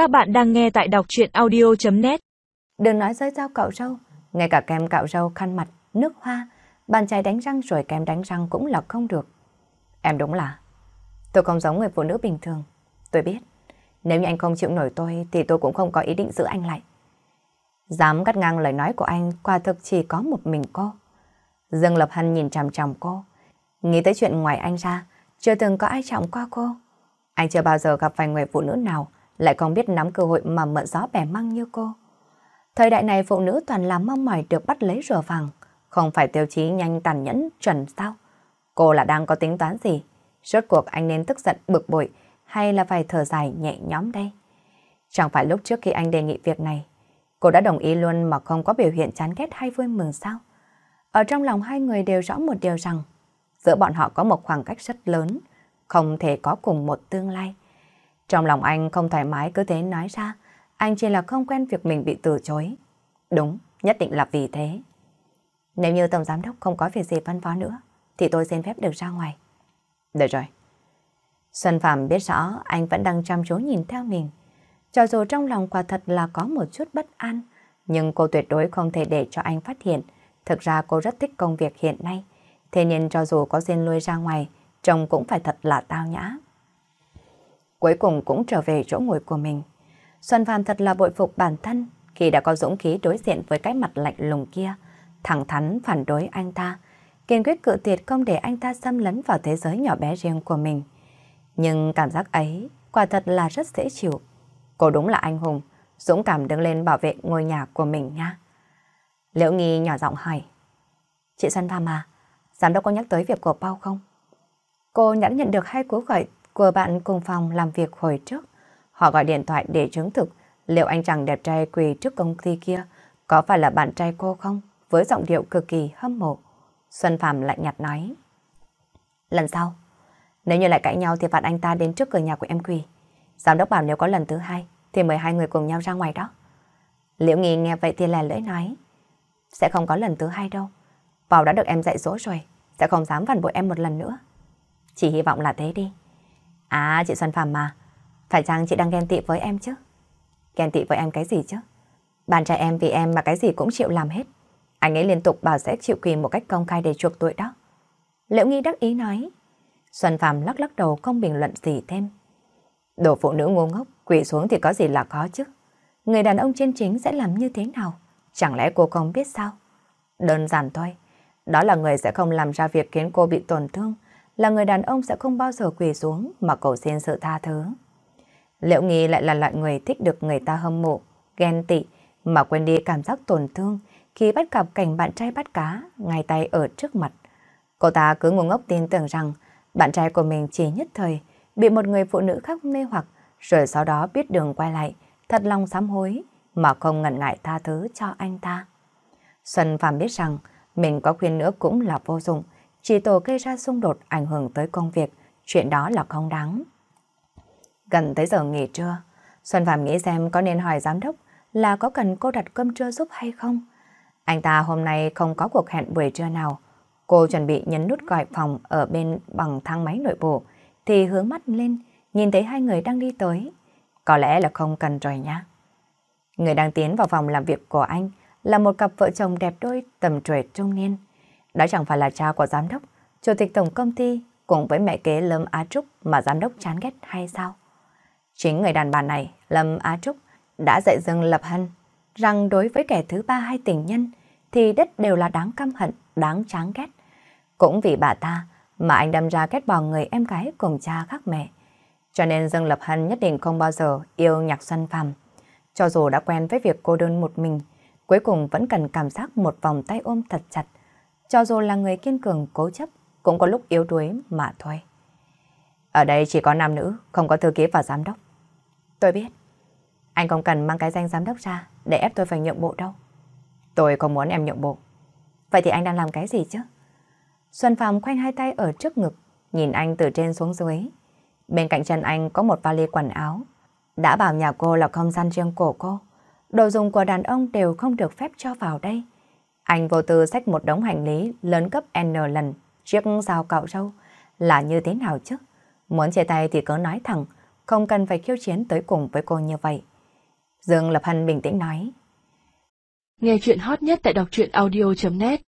Các bạn đang nghe tại đọc chuyện audio.net Đừng nói rơi dao cạo râu, ngay cả kem cạo râu, khăn mặt, nước hoa, bàn chải đánh răng rồi kem đánh răng cũng là không được. Em đúng là, tôi không giống người phụ nữ bình thường. Tôi biết, nếu như anh không chịu nổi tôi thì tôi cũng không có ý định giữ anh lại. Dám cắt ngang lời nói của anh, quả thực chỉ có một mình cô. Dương Lập Hân nhìn chằm chằm cô, nghĩ tới chuyện ngoài anh ra, chưa từng có ai trọng qua cô. Anh chưa bao giờ gặp phải người phụ nữ nào lại không biết nắm cơ hội mà mượn gió bẻ măng như cô. Thời đại này phụ nữ toàn là mong mỏi được bắt lấy rửa vàng, không phải tiêu chí nhanh tàn nhẫn chuẩn sao. Cô là đang có tính toán gì? Rốt cuộc anh nên tức giận bực bội hay là phải thở dài nhẹ nhõm đây? Chẳng phải lúc trước khi anh đề nghị việc này, cô đã đồng ý luôn mà không có biểu hiện chán ghét hay vui mừng sao? Ở trong lòng hai người đều rõ một điều rằng, giữa bọn họ có một khoảng cách rất lớn, không thể có cùng một tương lai. Trong lòng anh không thoải mái cứ thế nói ra, anh chỉ là không quen việc mình bị từ chối. Đúng, nhất định là vì thế. Nếu như Tổng Giám Đốc không có việc gì phân phó nữa, thì tôi xin phép được ra ngoài. Được rồi. Xuân Phạm biết rõ anh vẫn đang chăm chú nhìn theo mình. Cho dù trong lòng quả thật là có một chút bất an, nhưng cô tuyệt đối không thể để cho anh phát hiện. Thực ra cô rất thích công việc hiện nay. Thế nên cho dù có xin lui ra ngoài, trông cũng phải thật là tao nhã. Cuối cùng cũng trở về chỗ ngồi của mình. Xuân Phạm thật là bội phục bản thân khi đã có dũng khí đối diện với cái mặt lạnh lùng kia, thẳng thắn phản đối anh ta, kiên quyết cự tuyệt không để anh ta xâm lấn vào thế giới nhỏ bé riêng của mình. Nhưng cảm giác ấy quả thật là rất dễ chịu. Cô đúng là anh hùng, dũng cảm đứng lên bảo vệ ngôi nhà của mình nha. Liễu Nghi nhỏ giọng hỏi. Chị Xuân Phạm à, giám đốc có nhắc tới việc của Bao không? Cô nhẫn nhận được hai cú gọi của bạn cùng phòng làm việc hồi trước. Họ gọi điện thoại để chứng thực liệu anh chàng đẹp trai quỳ trước công ty kia có phải là bạn trai cô không? Với giọng điệu cực kỳ hâm mộ. Xuân Phạm lạnh nhạt nói. Lần sau, nếu như lại cãi nhau thì phạt anh ta đến trước cửa nhà của em quỳ. Giám đốc bảo nếu có lần thứ hai thì mời hai người cùng nhau ra ngoài đó. Liễu Nghi nghe vậy thì lè lưỡi nói. Sẽ không có lần thứ hai đâu. Bảo đã được em dạy dỗ rồi, sẽ không dám phản bội em một lần nữa. Chỉ hy vọng là thế đi. À, chị Xuân Phạm mà, phải chăng chị đang ghen tị với em chứ? Ghen tị với em cái gì chứ? Bạn trai em vì em mà cái gì cũng chịu làm hết. Anh ấy liên tục bảo sẽ chịu quỳ một cách công khai để chuộc tội đó. Liễu Nghi đắc ý nói. Xuân Phạm lắc lắc đầu không bình luận gì thêm. Đồ phụ nữ ngu ngốc, quỳ xuống thì có gì là khó chứ. Người đàn ông trên chính sẽ làm như thế nào? Chẳng lẽ cô không biết sao? Đơn giản thôi. Đó là người sẽ không làm ra việc khiến cô bị tổn thương, là người đàn ông sẽ không bao giờ quỳ xuống mà cầu xin sự tha thứ. Liệu nghi lại là loại người thích được người ta hâm mộ, ghen tị mà quên đi cảm giác tổn thương khi bắt gặp cảnh bạn trai bắt cá ngay tay ở trước mặt. Cô ta cứ ngu ngốc tin tưởng rằng bạn trai của mình chỉ nhất thời bị một người phụ nữ khác mê hoặc rồi sau đó biết đường quay lại, thật lòng sám hối mà không ngần ngại tha thứ cho anh ta. Xuân Phạm biết rằng mình có khuyên nữa cũng là vô dụng, chỉ tổ gây ra xung đột ảnh hưởng tới công việc, chuyện đó là không đáng. Gần tới giờ nghỉ trưa, Xuân Phạm nghĩ xem có nên hỏi giám đốc là có cần cô đặt cơm trưa giúp hay không. Anh ta hôm nay không có cuộc hẹn buổi trưa nào. Cô chuẩn bị nhấn nút gọi phòng ở bên bằng thang máy nội bộ, thì hướng mắt lên, nhìn thấy hai người đang đi tới. Có lẽ là không cần rồi nhá. Người đang tiến vào phòng làm việc của anh là một cặp vợ chồng đẹp đôi tầm tuổi trung niên. Đó chẳng phải là cha của giám đốc, chủ tịch tổng công ty cùng với mẹ kế Lâm Á Trúc mà giám đốc chán ghét hay sao? Chính người đàn bà này, Lâm Á Trúc, đã dạy dừng Lập Hân rằng đối với kẻ thứ ba hay tình nhân thì đất đều là đáng căm hận, đáng chán ghét. Cũng vì bà ta mà anh đâm ra ghét bỏ người em gái cùng cha khác mẹ. Cho nên Dương Lập Hân nhất định không bao giờ yêu Nhạc Xuân phàm. Cho dù đã quen với việc cô đơn một mình, cuối cùng vẫn cần cảm giác một vòng tay ôm thật chặt. Cho dù là người kiên cường cố chấp, cũng có lúc yếu đuối mà thôi. Ở đây chỉ có nam nữ, không có thư ký và giám đốc. Tôi biết. Anh không cần mang cái danh giám đốc ra để ép tôi phải nhượng bộ đâu. Tôi không muốn em nhượng bộ. Vậy thì anh đang làm cái gì chứ? Xuân Phạm khoanh hai tay ở trước ngực, nhìn anh từ trên xuống dưới. Bên cạnh chân anh có một vali quần áo. Đã bảo nhà cô là không gian riêng của cô. Đồ dùng của đàn ông đều không được phép cho vào đây. Anh vô tư xách một đống hành lý lớn cấp N lần, chiếc dao cạo râu. Là như thế nào chứ? Muốn chia tay thì cứ nói thẳng, không cần phải khiêu chiến tới cùng với cô như vậy. Dương Lập Hân bình tĩnh nói. Nghe chuyện hot nhất tại đọc truyện audio.net